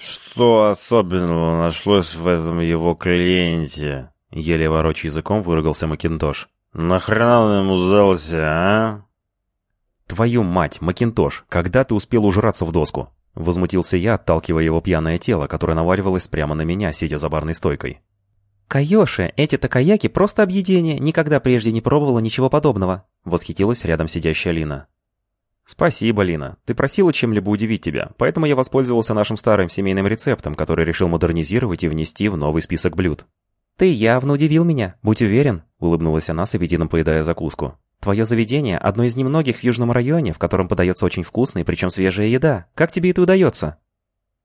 «Что особенного нашлось в этом его клиенте?» Еле ворочая языком выругался Макинтош. «Нахрена он ему сдался, а?» «Твою мать, Макинтош, когда ты успел ужраться в доску?» Возмутился я, отталкивая его пьяное тело, которое наваливалось прямо на меня, сидя за барной стойкой. «Кайоши, эти-то каяки просто объедение, никогда прежде не пробовала ничего подобного», восхитилась рядом сидящая Лина. «Спасибо, Лина. Ты просила чем-либо удивить тебя, поэтому я воспользовался нашим старым семейным рецептом, который решил модернизировать и внести в новый список блюд». «Ты явно удивил меня, будь уверен», — улыбнулась она с аппетитом поедая закуску. «Твое заведение — одно из немногих в Южном районе, в котором подается очень вкусная, причем свежая еда. Как тебе это удается?»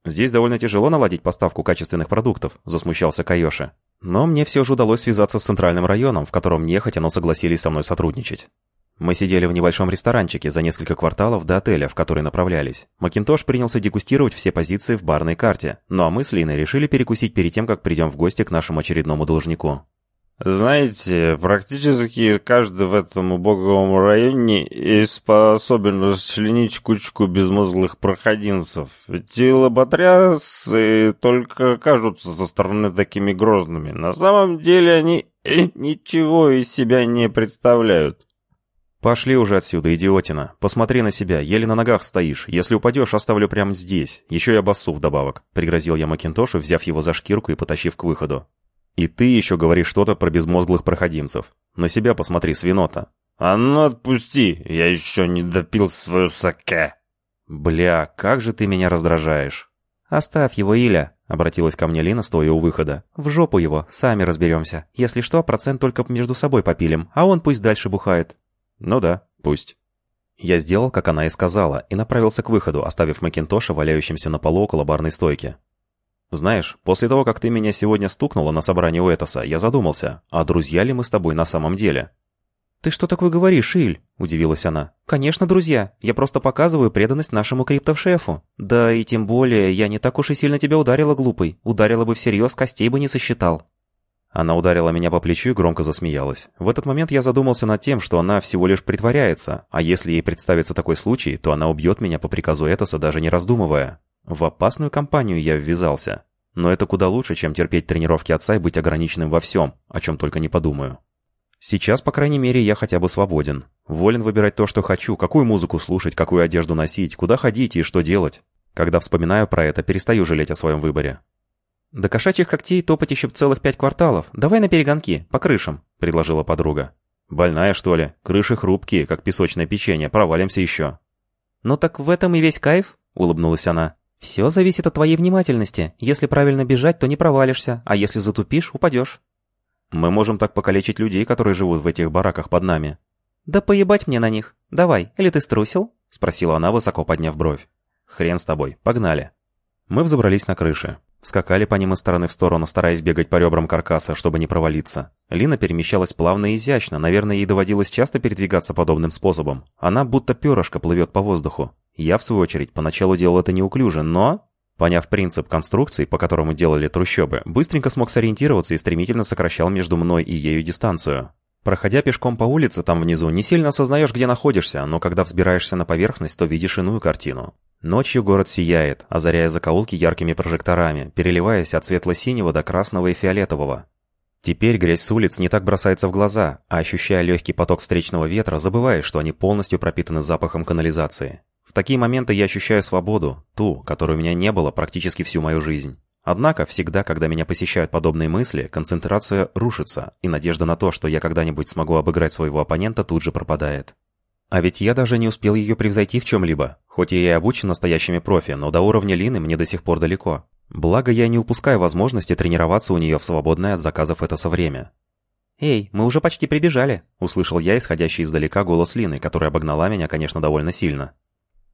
«Здесь довольно тяжело наладить поставку качественных продуктов», — засмущался Кайоши. «Но мне все же удалось связаться с центральным районом, в котором нехотя, но согласились со мной сотрудничать. Мы сидели в небольшом ресторанчике за несколько кварталов до отеля, в который направлялись. Макинтош принялся дегустировать все позиции в барной карте, ну а мы с Линой решили перекусить перед тем, как придем в гости к нашему очередному должнику. Знаете, практически каждый в этом убогом районе и способен расчленить кучку безмозглых проходинцев. Эти лоботрясы только кажутся со стороны такими грозными. На самом деле они ничего из себя не представляют. «Пошли уже отсюда, идиотина. Посмотри на себя, еле на ногах стоишь. Если упадешь, оставлю прямо здесь. Еще я басу вдобавок», — пригрозил я Макинтошу, взяв его за шкирку и потащив к выходу. «И ты еще говоришь что-то про безмозглых проходимцев. На себя посмотри, свинота». «А ну отпусти, я еще не допил свою саке». «Бля, как же ты меня раздражаешь». «Оставь его, Иля», — обратилась ко мне Лина, стоя у выхода. «В жопу его, сами разберемся. Если что, процент только между собой попилим, а он пусть дальше бухает». «Ну да, пусть». Я сделал, как она и сказала, и направился к выходу, оставив Макинтоша валяющимся на полу около барной стойки. «Знаешь, после того, как ты меня сегодня стукнула на собрании у Этоса, я задумался, а друзья ли мы с тобой на самом деле?» «Ты что такое говоришь, Иль?» – удивилась она. «Конечно, друзья. Я просто показываю преданность нашему криптошефу. Да и тем более, я не так уж и сильно тебя ударила, глупый. Ударила бы всерьез, костей бы не сосчитал». Она ударила меня по плечу и громко засмеялась. В этот момент я задумался над тем, что она всего лишь притворяется, а если ей представится такой случай, то она убьет меня по приказу Этоса, даже не раздумывая. В опасную компанию я ввязался. Но это куда лучше, чем терпеть тренировки отца и быть ограниченным во всем, о чем только не подумаю. Сейчас, по крайней мере, я хотя бы свободен. Волен выбирать то, что хочу, какую музыку слушать, какую одежду носить, куда ходить и что делать. Когда вспоминаю про это, перестаю жалеть о своем выборе. «До кошачьих когтей топать еще целых пять кварталов. Давай на перегонки, по крышам», — предложила подруга. «Больная, что ли? Крыши хрупкие, как песочное печенье. Провалимся еще». «Ну так в этом и весь кайф», — улыбнулась она. «Все зависит от твоей внимательности. Если правильно бежать, то не провалишься, а если затупишь, упадешь». «Мы можем так покалечить людей, которые живут в этих бараках под нами». «Да поебать мне на них. Давай, или ты струсил?» — спросила она, высоко подняв бровь. «Хрен с тобой, погнали». Мы взобрались на крыши. Скакали по ним из стороны в сторону, стараясь бегать по ребрам каркаса, чтобы не провалиться. Лина перемещалась плавно и изящно, наверное, ей доводилось часто передвигаться подобным способом. Она будто перышко плывет по воздуху. Я, в свою очередь, поначалу делал это неуклюже, но... Поняв принцип конструкции, по которому делали трущобы, быстренько смог сориентироваться и стремительно сокращал между мной и ею дистанцию. Проходя пешком по улице там внизу, не сильно осознаешь, где находишься, но когда взбираешься на поверхность, то видишь иную картину. Ночью город сияет, озаряя закоулки яркими прожекторами, переливаясь от светло-синего до красного и фиолетового. Теперь грязь с улиц не так бросается в глаза, а ощущая легкий поток встречного ветра, забываешь, что они полностью пропитаны запахом канализации. В такие моменты я ощущаю свободу, ту, которой у меня не было практически всю мою жизнь. Однако, всегда, когда меня посещают подобные мысли, концентрация рушится, и надежда на то, что я когда-нибудь смогу обыграть своего оппонента, тут же пропадает. А ведь я даже не успел ее превзойти в чем-либо. Хоть я и обучен настоящими профи, но до уровня Лины мне до сих пор далеко. Благо, я не упускаю возможности тренироваться у нее в свободное от заказов это со время. «Эй, мы уже почти прибежали», — услышал я исходящий издалека голос Лины, которая обогнала меня, конечно, довольно сильно.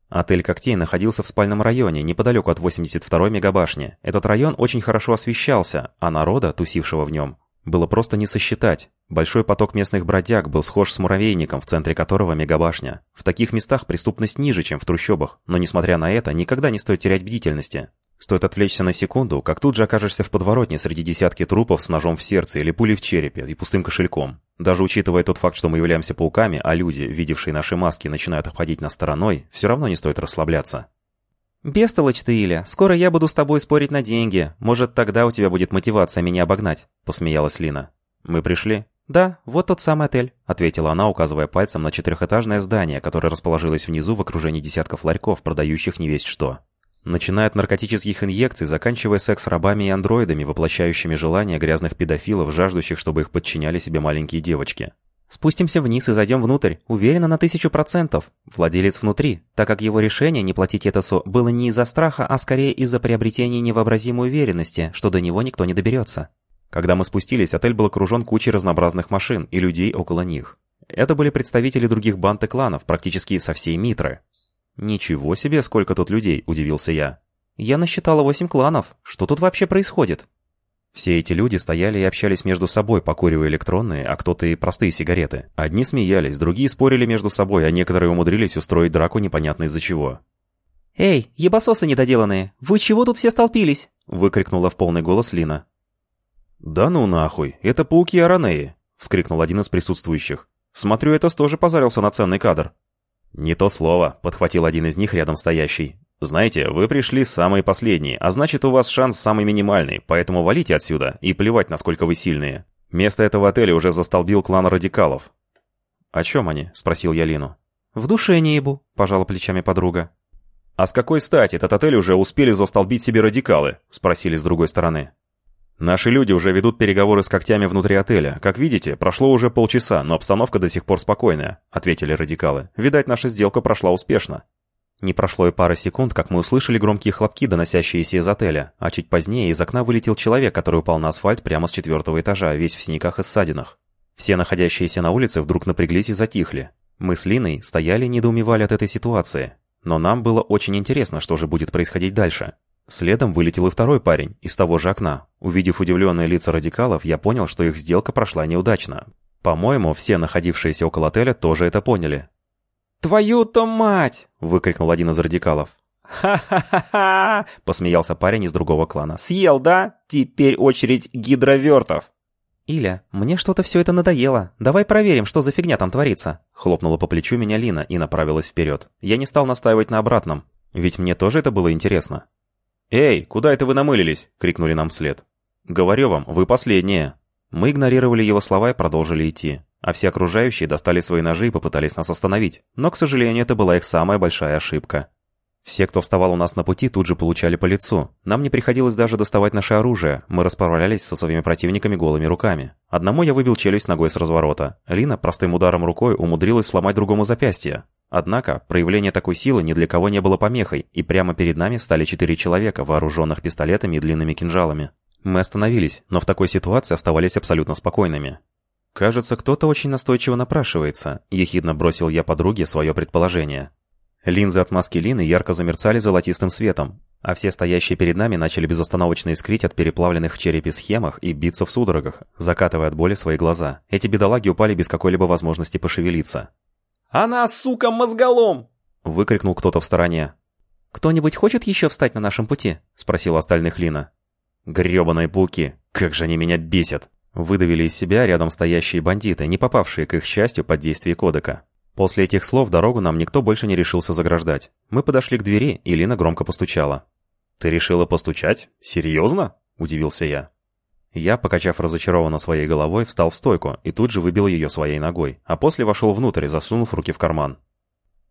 Отель «Когтей» находился в спальном районе, неподалеку от 82-й мегабашни. Этот район очень хорошо освещался, а народа, тусившего в нем, было просто не сосчитать. Большой поток местных бродяг был схож с муравейником, в центре которого мегабашня. В таких местах преступность ниже, чем в трущобах, но несмотря на это, никогда не стоит терять бдительности. Стоит отвлечься на секунду, как тут же окажешься в подворотне среди десятки трупов с ножом в сердце или пулей в черепе и пустым кошельком. Даже учитывая тот факт, что мы являемся пауками, а люди, видевшие наши маски, начинают обходить нас стороной, все равно не стоит расслабляться. «Бестолочь ты, Иля. Скоро я буду с тобой спорить на деньги. Может, тогда у тебя будет мотивация меня обогнать», — посмеялась Лина. «Мы пришли?» «Да, вот тот самый отель», — ответила она, указывая пальцем на четырехэтажное здание, которое расположилось внизу в окружении десятков ларьков, продающих невесть что. Начиная от наркотических инъекций, заканчивая секс-рабами и андроидами, воплощающими желания грязных педофилов, жаждущих, чтобы их подчиняли себе маленькие девочки. Спустимся вниз и зайдем внутрь. Уверена на тысячу процентов. Владелец внутри, так как его решение не платить Этосу было не из-за страха, а скорее из-за приобретения невообразимой уверенности, что до него никто не доберется. Когда мы спустились, отель был окружен кучей разнообразных машин и людей около них. Это были представители других банд и кланов, практически со всей Митры. «Ничего себе, сколько тут людей!» – удивился я. «Я насчитала восемь кланов. Что тут вообще происходит?» Все эти люди стояли и общались между собой, покуривая электронные, а кто-то и простые сигареты. Одни смеялись, другие спорили между собой, а некоторые умудрились устроить драку непонятно из-за чего. «Эй, ебасосы недоделанные, вы чего тут все столпились?» — выкрикнула в полный голос Лина. «Да ну нахуй, это пауки Аранеи!» — вскрикнул один из присутствующих. «Смотрю, это тоже позарился на ценный кадр». «Не то слово», — подхватил один из них рядом стоящий. «Знаете, вы пришли самые последние, а значит, у вас шанс самый минимальный, поэтому валите отсюда и плевать, насколько вы сильные. Место этого отеля уже застолбил клан радикалов». «О чем они?» — спросил я Лину. «В душе не ебу», — пожала плечами подруга. «А с какой стати этот отель уже успели застолбить себе радикалы?» — спросили с другой стороны. «Наши люди уже ведут переговоры с когтями внутри отеля. Как видите, прошло уже полчаса, но обстановка до сих пор спокойная», — ответили радикалы. «Видать, наша сделка прошла успешно». Не прошло и пары секунд, как мы услышали громкие хлопки, доносящиеся из отеля, а чуть позднее из окна вылетел человек, который упал на асфальт прямо с четвертого этажа, весь в синяках и ссадинах. Все находящиеся на улице вдруг напряглись и затихли. Мы с Линой стояли и недоумевали от этой ситуации. Но нам было очень интересно, что же будет происходить дальше. Следом вылетел и второй парень, из того же окна. Увидев удивленные лица радикалов, я понял, что их сделка прошла неудачно. По-моему, все находившиеся около отеля тоже это поняли. «Твою-то мать!» — выкрикнул один из радикалов. «Ха-ха-ха-ха!» — посмеялся парень из другого клана. «Съел, да? Теперь очередь гидровертов!» «Иля, мне что-то все это надоело. Давай проверим, что за фигня там творится». Хлопнула по плечу меня Лина и направилась вперед. Я не стал настаивать на обратном, ведь мне тоже это было интересно. «Эй, куда это вы намылились?» — крикнули нам вслед. «Говорю вам, вы последние». Мы игнорировали его слова и продолжили идти а все окружающие достали свои ножи и попытались нас остановить, но, к сожалению, это была их самая большая ошибка. Все, кто вставал у нас на пути, тут же получали по лицу. Нам не приходилось даже доставать наше оружие, мы расправлялись со своими противниками голыми руками. Одному я выбил челюсть ногой с разворота. Лина простым ударом рукой умудрилась сломать другому запястье. Однако, проявление такой силы ни для кого не было помехой, и прямо перед нами встали четыре человека, вооруженных пистолетами и длинными кинжалами. Мы остановились, но в такой ситуации оставались абсолютно спокойными. «Кажется, кто-то очень настойчиво напрашивается», — ехидно бросил я подруге свое предположение. Линзы от маски Лины ярко замерцали золотистым светом, а все стоящие перед нами начали безостановочно искрить от переплавленных в черепе схемах и биться в судорогах, закатывая от боли свои глаза. Эти бедолаги упали без какой-либо возможности пошевелиться. «Она, сука, мозголом!» — выкрикнул кто-то в стороне. «Кто-нибудь хочет еще встать на нашем пути?» — спросил остальных Лина. «Гребаные пауки! Как же они меня бесят!» Выдавили из себя рядом стоящие бандиты, не попавшие, к их счастью, под действие кодека. После этих слов дорогу нам никто больше не решился заграждать. Мы подошли к двери, и Лина громко постучала. «Ты решила постучать? Серьезно?» – удивился я. Я, покачав разочарованно своей головой, встал в стойку и тут же выбил ее своей ногой, а после вошел внутрь, засунув руки в карман.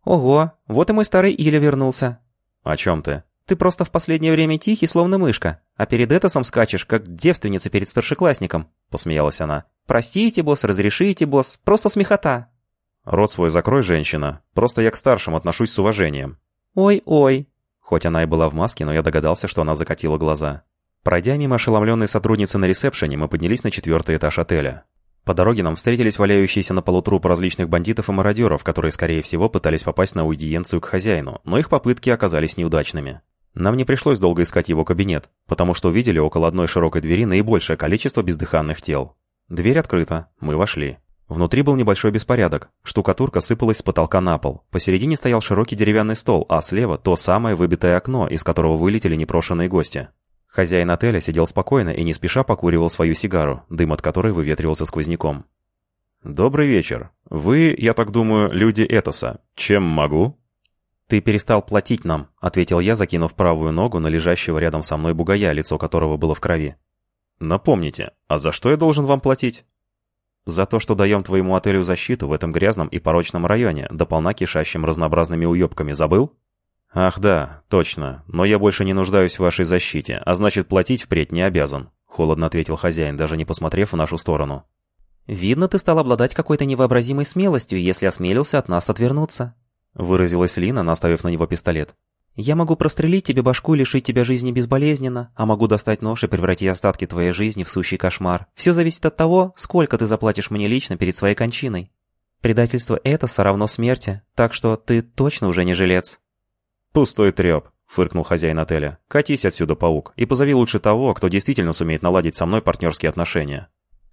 «Ого, вот и мой старый Иля вернулся». «О чем ты?» Ты просто в последнее время тихий, словно мышка, а перед Этосом скачешь, как девственница перед старшеклассником», — посмеялась она. «Простите, босс, разрешите, босс, просто смехота». «Рот свой закрой, женщина. Просто я к старшим отношусь с уважением». «Ой-ой». Хоть она и была в маске, но я догадался, что она закатила глаза. Пройдя мимо ошеломленной сотрудницы на ресепшене, мы поднялись на четвертый этаж отеля. По дороге нам встретились валяющиеся на полу трупы различных бандитов и мародеров, которые, скорее всего, пытались попасть на аудиенцию к хозяину, но их попытки оказались неудачными. Нам не пришлось долго искать его кабинет, потому что увидели около одной широкой двери наибольшее количество бездыханных тел. Дверь открыта, мы вошли. Внутри был небольшой беспорядок. Штукатурка сыпалась с потолка на пол. Посередине стоял широкий деревянный стол, а слева то самое выбитое окно, из которого вылетели непрошенные гости. Хозяин отеля сидел спокойно и не спеша покуривал свою сигару, дым от которой выветривался сквозняком. «Добрый вечер. Вы, я так думаю, люди Этоса. Чем могу?» «Ты перестал платить нам», — ответил я, закинув правую ногу на лежащего рядом со мной бугая, лицо которого было в крови. «Напомните, а за что я должен вам платить?» «За то, что даем твоему отелю защиту в этом грязном и порочном районе, дополна кишащим разнообразными уебками, забыл?» «Ах да, точно, но я больше не нуждаюсь в вашей защите, а значит платить впредь не обязан», — холодно ответил хозяин, даже не посмотрев в нашу сторону. «Видно, ты стал обладать какой-то невообразимой смелостью, если осмелился от нас отвернуться», — выразилась Лина, наставив на него пистолет. «Я могу прострелить тебе башку и лишить тебя жизни безболезненно, а могу достать нож и превратить остатки твоей жизни в сущий кошмар. Все зависит от того, сколько ты заплатишь мне лично перед своей кончиной. Предательство это соравно смерти, так что ты точно уже не жилец». «Пустой треп», — фыркнул хозяин отеля. «Катись отсюда, паук, и позови лучше того, кто действительно сумеет наладить со мной партнерские отношения».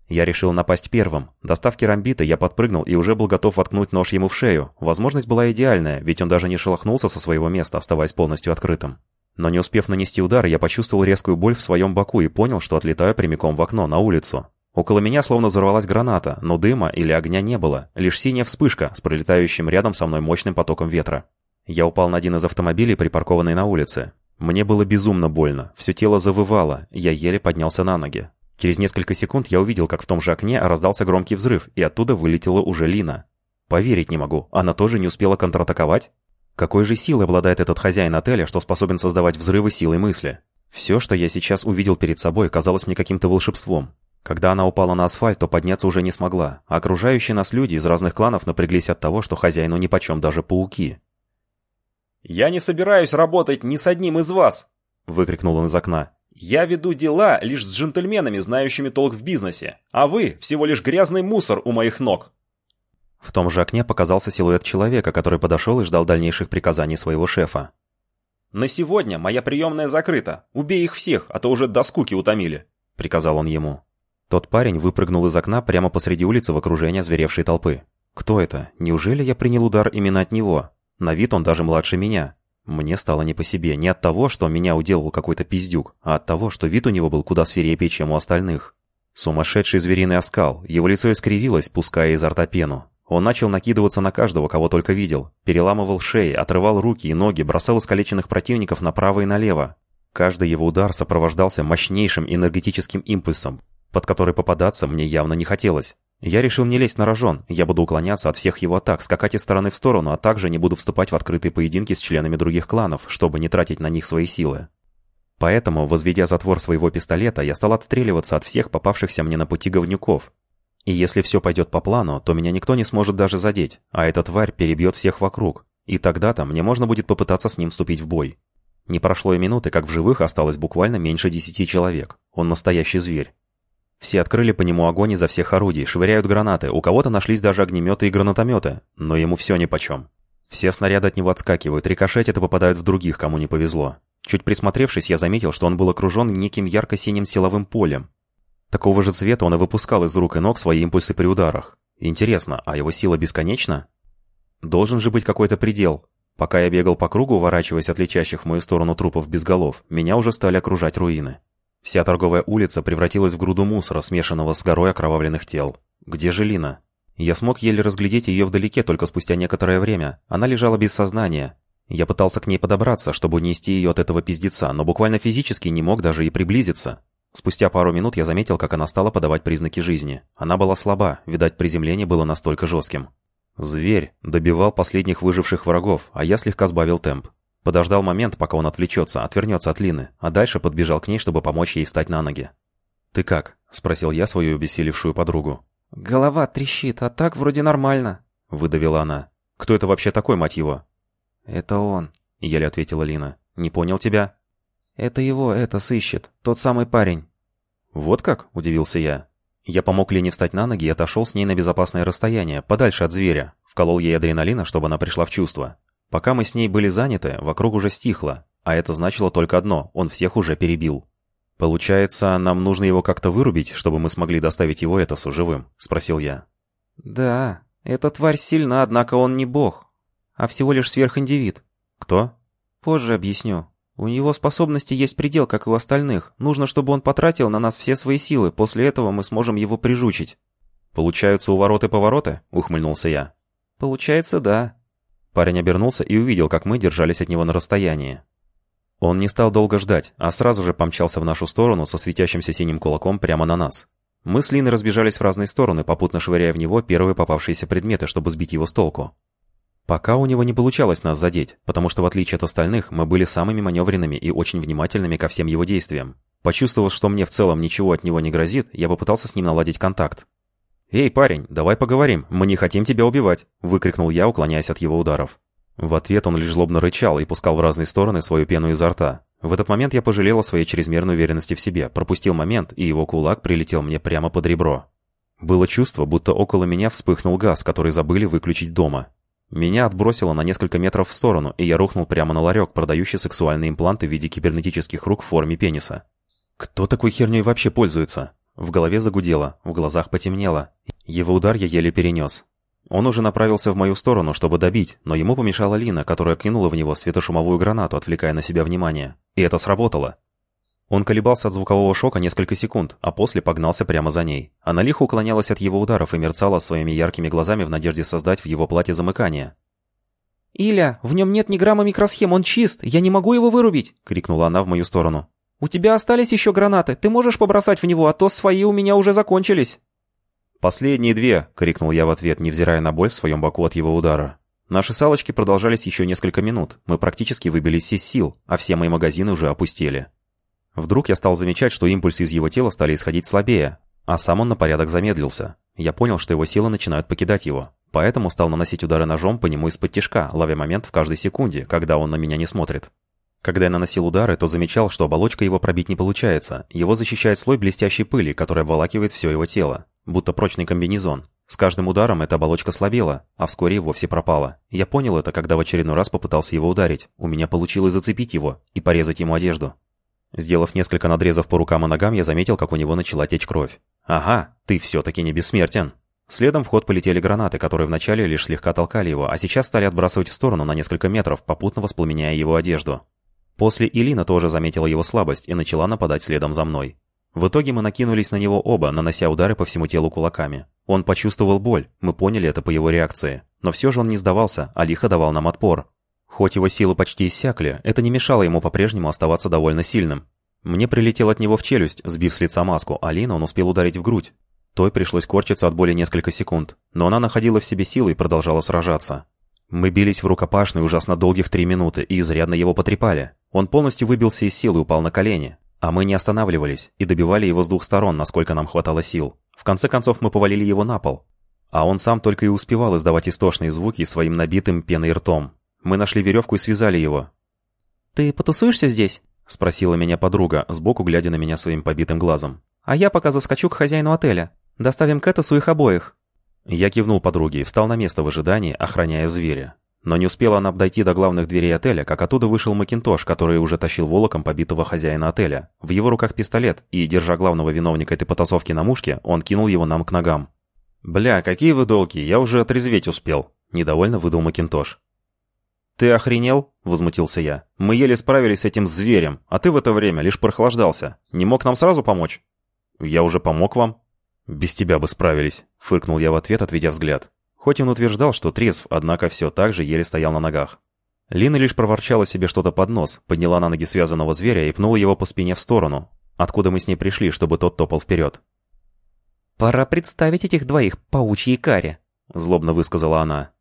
Я решил напасть первым. Достав керамбита, я подпрыгнул и уже был готов воткнуть нож ему в шею. Возможность была идеальная, ведь он даже не шелохнулся со своего места, оставаясь полностью открытым. Но не успев нанести удар, я почувствовал резкую боль в своем боку и понял, что отлетаю прямиком в окно, на улицу. Около меня словно взорвалась граната, но дыма или огня не было, лишь синяя вспышка с пролетающим рядом со мной мощным потоком ветра. Я упал на один из автомобилей, припаркованный на улице. Мне было безумно больно, все тело завывало, я еле поднялся на ноги. Через несколько секунд я увидел, как в том же окне раздался громкий взрыв, и оттуда вылетела уже Лина. Поверить не могу, она тоже не успела контратаковать? Какой же силой обладает этот хозяин отеля, что способен создавать взрывы силой мысли? Все, что я сейчас увидел перед собой, казалось мне каким-то волшебством. Когда она упала на асфальт, то подняться уже не смогла, а окружающие нас люди из разных кланов напряглись от того, что хозяину нипочем даже пауки. «Я не собираюсь работать ни с одним из вас!» — выкрикнул он из окна. Я веду дела лишь с джентльменами, знающими толк в бизнесе, а вы всего лишь грязный мусор у моих ног». В том же окне показался силуэт человека, который подошел и ждал дальнейших приказаний своего шефа. «На сегодня моя приемная закрыта. Убей их всех, а то уже до скуки утомили», — приказал он ему. Тот парень выпрыгнул из окна прямо посреди улицы в окружении зверевшей толпы. «Кто это? Неужели я принял удар именно от него? На вид он даже младше меня. Мне стало не по себе, не от того, что меня уделал какой-то пиздюк, а от того, что вид у него был куда свирепее, чем у остальных. Сумасшедший звериный оскал, его лицо искривилось, пуская изо рта пену. Он начал накидываться на каждого, кого только видел, переламывал шеи, отрывал руки и ноги, бросал искалеченных противников направо и налево. Каждый его удар сопровождался мощнейшим энергетическим импульсом, под который попадаться мне явно не хотелось. Я решил не лезть на рожон, я буду уклоняться от всех его атак, скакать из стороны в сторону, а также не буду вступать в открытые поединки с членами других кланов, чтобы не тратить на них свои силы. Поэтому, возведя затвор своего пистолета, я стал отстреливаться от всех попавшихся мне на пути говнюков. И если все пойдет по плану, то меня никто не сможет даже задеть, а эта тварь перебьет всех вокруг. И тогда-то мне можно будет попытаться с ним вступить в бой. Не прошло и минуты, как в живых осталось буквально меньше десяти человек. Он настоящий зверь. Все открыли по нему огонь изо всех орудий, швыряют гранаты, у кого-то нашлись даже огнеметы и гранатометы, но ему все нипочем. Все снаряды от него отскакивают, рикошетят и попадают в других, кому не повезло. Чуть присмотревшись, я заметил, что он был окружен неким ярко-синим силовым полем. Такого же цвета он и выпускал из рук и ног свои импульсы при ударах. Интересно, а его сила бесконечна? Должен же быть какой-то предел. Пока я бегал по кругу, уворачиваясь от летящих в мою сторону трупов без голов, меня уже стали окружать руины. Вся торговая улица превратилась в груду мусора, смешанного с горой окровавленных тел. Где же Лина? Я смог еле разглядеть ее вдалеке только спустя некоторое время. Она лежала без сознания. Я пытался к ней подобраться, чтобы унести ее от этого пиздеца, но буквально физически не мог даже и приблизиться. Спустя пару минут я заметил, как она стала подавать признаки жизни. Она была слаба, видать, приземление было настолько жестким. Зверь добивал последних выживших врагов, а я слегка сбавил темп. Подождал момент, пока он отвлечется, отвернется от Лины, а дальше подбежал к ней, чтобы помочь ей встать на ноги. «Ты как?» — спросил я свою обессилевшую подругу. «Голова трещит, а так вроде нормально», — выдавила она. «Кто это вообще такой, мать его?» «Это он», — еле ответила Лина. «Не понял тебя?» «Это его, это сыщет, тот самый парень». «Вот как?» — удивился я. Я помог Лене встать на ноги и отошел с ней на безопасное расстояние, подальше от зверя. Вколол ей адреналина, чтобы она пришла в чувство. Пока мы с ней были заняты, вокруг уже стихло, а это значило только одно – он всех уже перебил. «Получается, нам нужно его как-то вырубить, чтобы мы смогли доставить его Этосу живым?» – спросил я. «Да, эта тварь сильна, однако он не бог, а всего лишь сверхиндивид». «Кто?» «Позже объясню. У него способности есть предел, как и у остальных. Нужно, чтобы он потратил на нас все свои силы, после этого мы сможем его прижучить». «Получаются увороты-повороты?» – ухмыльнулся я. «Получается, да. Парень обернулся и увидел, как мы держались от него на расстоянии. Он не стал долго ждать, а сразу же помчался в нашу сторону со светящимся синим кулаком прямо на нас. Мы с Линой разбежались в разные стороны, попутно швыряя в него первые попавшиеся предметы, чтобы сбить его с толку. Пока у него не получалось нас задеть, потому что в отличие от остальных, мы были самыми маневренными и очень внимательными ко всем его действиям. Почувствовав, что мне в целом ничего от него не грозит, я попытался с ним наладить контакт. «Эй, парень, давай поговорим, мы не хотим тебя убивать!» — выкрикнул я, уклоняясь от его ударов. В ответ он лишь злобно рычал и пускал в разные стороны свою пену изо рта. В этот момент я пожалел о своей чрезмерной уверенности в себе, пропустил момент, и его кулак прилетел мне прямо под ребро. Было чувство, будто около меня вспыхнул газ, который забыли выключить дома. Меня отбросило на несколько метров в сторону, и я рухнул прямо на ларек, продающий сексуальные импланты в виде кибернетических рук в форме пениса. Кто такой херней вообще пользуется? В голове загудело, в глазах потемнело. Его удар я еле перенес. Он уже направился в мою сторону, чтобы добить, но ему помешала Лина, которая кинула в него светошумовую гранату, отвлекая на себя внимание. И это сработало. Он колебался от звукового шока несколько секунд, а после погнался прямо за ней. Она лихо уклонялась от его ударов и мерцала своими яркими глазами в надежде создать в его платье замыкание. «Иля, в нем нет ни грамма микросхем, он чист, я не могу его вырубить!» — крикнула она в мою сторону. «У тебя остались еще гранаты, ты можешь побросать в него, а то свои у меня уже закончились!» «Последние две!» — крикнул я в ответ, невзирая на боль в своем боку от его удара. Наши салочки продолжались еще несколько минут. Мы практически выбились из сил, а все мои магазины уже опустели. Вдруг я стал замечать, что импульсы из его тела стали исходить слабее, а сам он на порядок замедлился. Я понял, что его силы начинают покидать его, поэтому стал наносить удары ножом по нему из-под тяжка, ловя момент в каждой секунде, когда он на меня не смотрит. Когда я наносил удары, то замечал, что оболочка его пробить не получается. Его защищает слой блестящей пыли, которая обволакивает все его тело будто прочный комбинезон. С каждым ударом эта оболочка слабела, а вскоре и вовсе пропала. Я понял это, когда в очередной раз попытался его ударить. У меня получилось зацепить его и порезать ему одежду. Сделав несколько надрезов по рукам и ногам, я заметил, как у него начала течь кровь. «Ага, ты все-таки не бессмертен!» Следом в ход полетели гранаты, которые вначале лишь слегка толкали его, а сейчас стали отбрасывать в сторону на несколько метров, попутно воспламеняя его одежду. После Илина тоже заметила его слабость и начала нападать следом за мной. В итоге мы накинулись на него оба, нанося удары по всему телу кулаками. Он почувствовал боль, мы поняли это по его реакции. Но все же он не сдавался, а лихо давал нам отпор. Хоть его силы почти иссякли, это не мешало ему по-прежнему оставаться довольно сильным. Мне прилетел от него в челюсть, сбив с лица маску, а Лина он успел ударить в грудь. Той пришлось корчиться от боли несколько секунд, но она находила в себе силы и продолжала сражаться. Мы бились в рукопашной ужасно долгих три минуты и изрядно его потрепали. Он полностью выбился из сил и упал на колени. А мы не останавливались и добивали его с двух сторон, насколько нам хватало сил. В конце концов мы повалили его на пол. А он сам только и успевал издавать истошные звуки своим набитым пеной ртом. Мы нашли веревку и связали его. «Ты потусуешься здесь?» — спросила меня подруга, сбоку глядя на меня своим побитым глазом. «А я пока заскочу к хозяину отеля. Доставим Кэтасу их обоих». Я кивнул подруге и встал на место в ожидании, охраняя зверя. Но не успела она дойти до главных дверей отеля, как оттуда вышел Макинтош, который уже тащил волоком побитого хозяина отеля. В его руках пистолет, и, держа главного виновника этой потасовки на мушке, он кинул его нам к ногам. «Бля, какие вы долгие, я уже отрезветь успел», — недовольно выдал Макинтош. «Ты охренел?» — возмутился я. «Мы еле справились с этим зверем, а ты в это время лишь прохлаждался. Не мог нам сразу помочь?» «Я уже помог вам». «Без тебя бы справились», — фыркнул я в ответ, отведя взгляд. Хоть он утверждал, что трезв, однако все так же еле стоял на ногах. Лина лишь проворчала себе что-то под нос, подняла на ноги связанного зверя и пнула его по спине в сторону, откуда мы с ней пришли, чтобы тот топал вперед. «Пора представить этих двоих паучьей каре», — злобно высказала она.